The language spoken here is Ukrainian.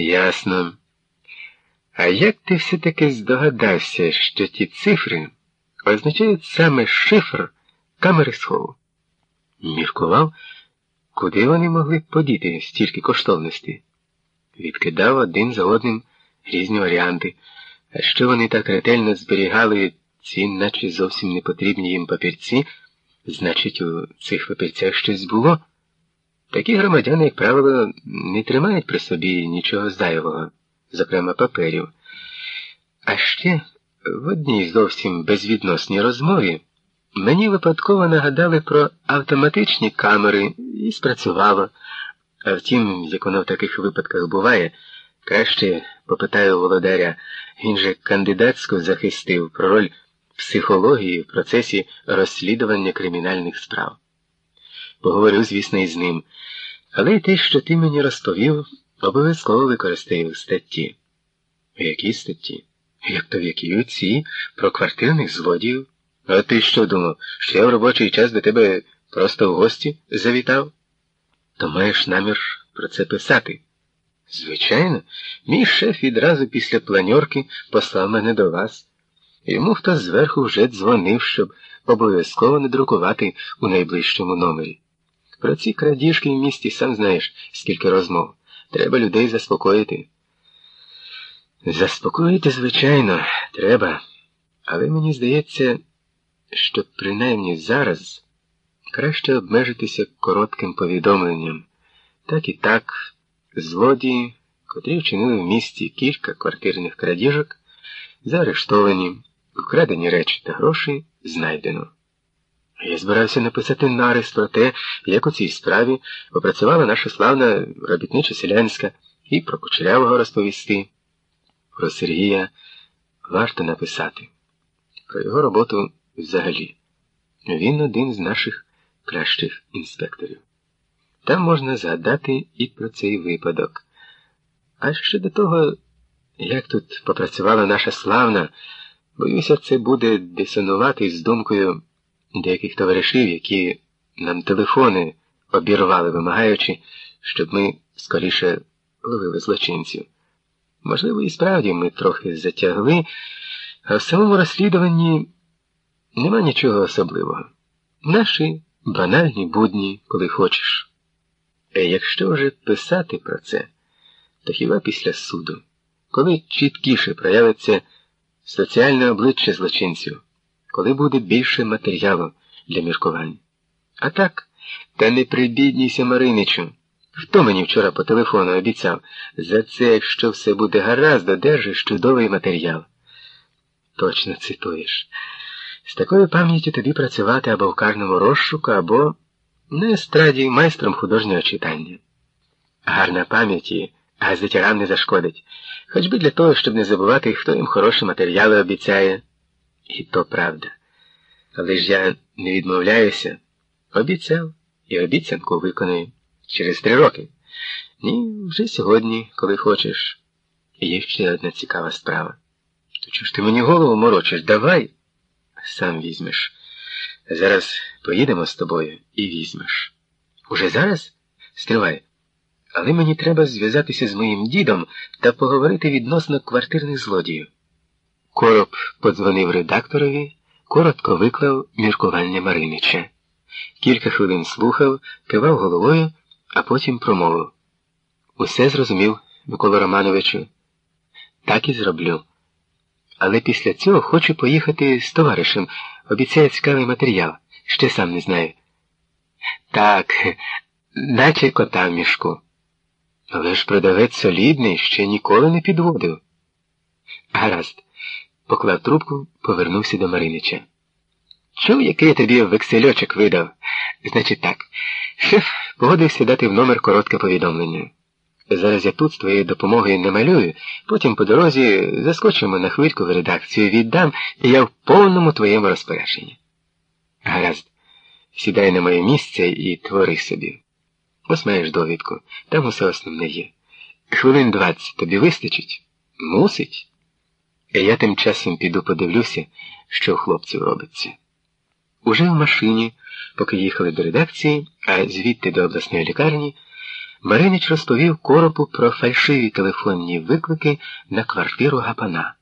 Ясно. А як ти все-таки здогадався, що ті цифри означають саме шифр камери схову? Міркував, куди вони могли подіти стільки коштовностей? Відкидав один за одним різні варіанти, а що вони так ретельно зберігали ці, наче зовсім не потрібні їм папірці, значить, у цих папірцях щось було. Такі громадяни, як правило, не тримають при собі нічого зайвого, зокрема паперів. А ще в одній зовсім безвідносній розмові мені випадково нагадали про автоматичні камери і спрацювало. А втім, як воно в таких випадках буває, краще попитаю володаря, він же кандидатську захистив про роль психології в процесі розслідування кримінальних справ. Поговорю, звісно, із ним, але й те, що ти мені розповів, обов'язково використаю в статті. В якій статті? Як то в якій ці про квартирних злодіїв? А ти що думав, що я в робочий час до тебе просто в гості завітав? То маєш намір про це писати? Звичайно, мій шеф відразу після планьорки послав мене до вас. Йому хтось зверху вже дзвонив, щоб обов'язково не друкувати у найближчому номері. Про ці крадіжки в місті сам знаєш, скільки розмов. Треба людей заспокоїти. Заспокоїти, звичайно, треба. Але мені здається, що принаймні зараз краще обмежитися коротким повідомленням. Так і так, злодії, котрі вчинили в місті кілька квартирних крадіжок, заарештовані, вкрадені речі та гроші знайдено. Я збирався написати нарис про те, як у цій справі опрацювала наша славна робітнича селянська і про кучерявого розповісти. Про Сергія варто написати, про його роботу взагалі. Він один з наших кращих інспекторів. Там можна згадати і про цей випадок. А щодо того, як тут попрацювала наша славна, боюся, це буде дисонувати з думкою деяких товаришів, які нам телефони обірвали, вимагаючи, щоб ми скоріше ловили злочинців. Можливо, і справді ми трохи затягли, а в самому розслідуванні нема нічого особливого. Наші банальні будні, коли хочеш. А якщо вже писати про це, то хіба після суду, коли чіткіше проявиться соціальне обличчя злочинців, коли буде більше матеріалу для міркувань. А так, та не прибіднійся Мариничу. Хто мені вчора по телефону обіцяв, за це, якщо все буде гаразд, одержиш чудовий матеріал. Точно цитуєш. З такою пам'яттю тобі працювати або в карному розшуку, або на естраді майстром художнього читання. Гарна пам'ять і газетярам не зашкодить, хоч би для того, щоб не забувати, хто їм хороші матеріали обіцяє. І то правда. Але ж я не відмовляюся, обіцяв і обіцянку виконую через три роки. Ні, вже сьогодні, коли хочеш. Є ще одна цікава справа. То чого ж ти мені голову морочиш? Давай, сам візьмеш. Зараз поїдемо з тобою і візьмеш. Уже зараз? Стривай. Але мені треба зв'язатися з моїм дідом та поговорити відносно квартирних злодіїв. Короб подзвонив редакторові, коротко виклав міркування Маринича. Кілька хвилин слухав, кивав головою, а потім промовив. Усе зрозумів, Микола Романовичу. Так і зроблю. Але після цього хочу поїхати з товаришем. Обіцяє цікавий матеріал. Ще сам не знаю. Так, наче кота в мішку. Але ж продавець солідний ще ніколи не підводив. Гаразд, поклав трубку, повернувся до Маринича. Чув, який я тобі вексельочок видав? Значить так, шеф погодився дати в номер коротке повідомлення. Зараз я тут з твоєю допомогою намалюю, потім по дорозі заскочимо на хвильку в редакцію, віддам, і я в повному твоєму розпорядженні. Гаразд, сідай на моє місце і твори собі. Ось маєш довідку, там усе основне є. Хвилин двадцять тобі вистачить? Мусить. Я тим часом піду подивлюся, що у хлопців робиться. Уже в машині, поки їхали до редакції, а звідти до обласної лікарні. Маринич розповів коропу про фальшиві телефонні виклики на квартиру Гапана.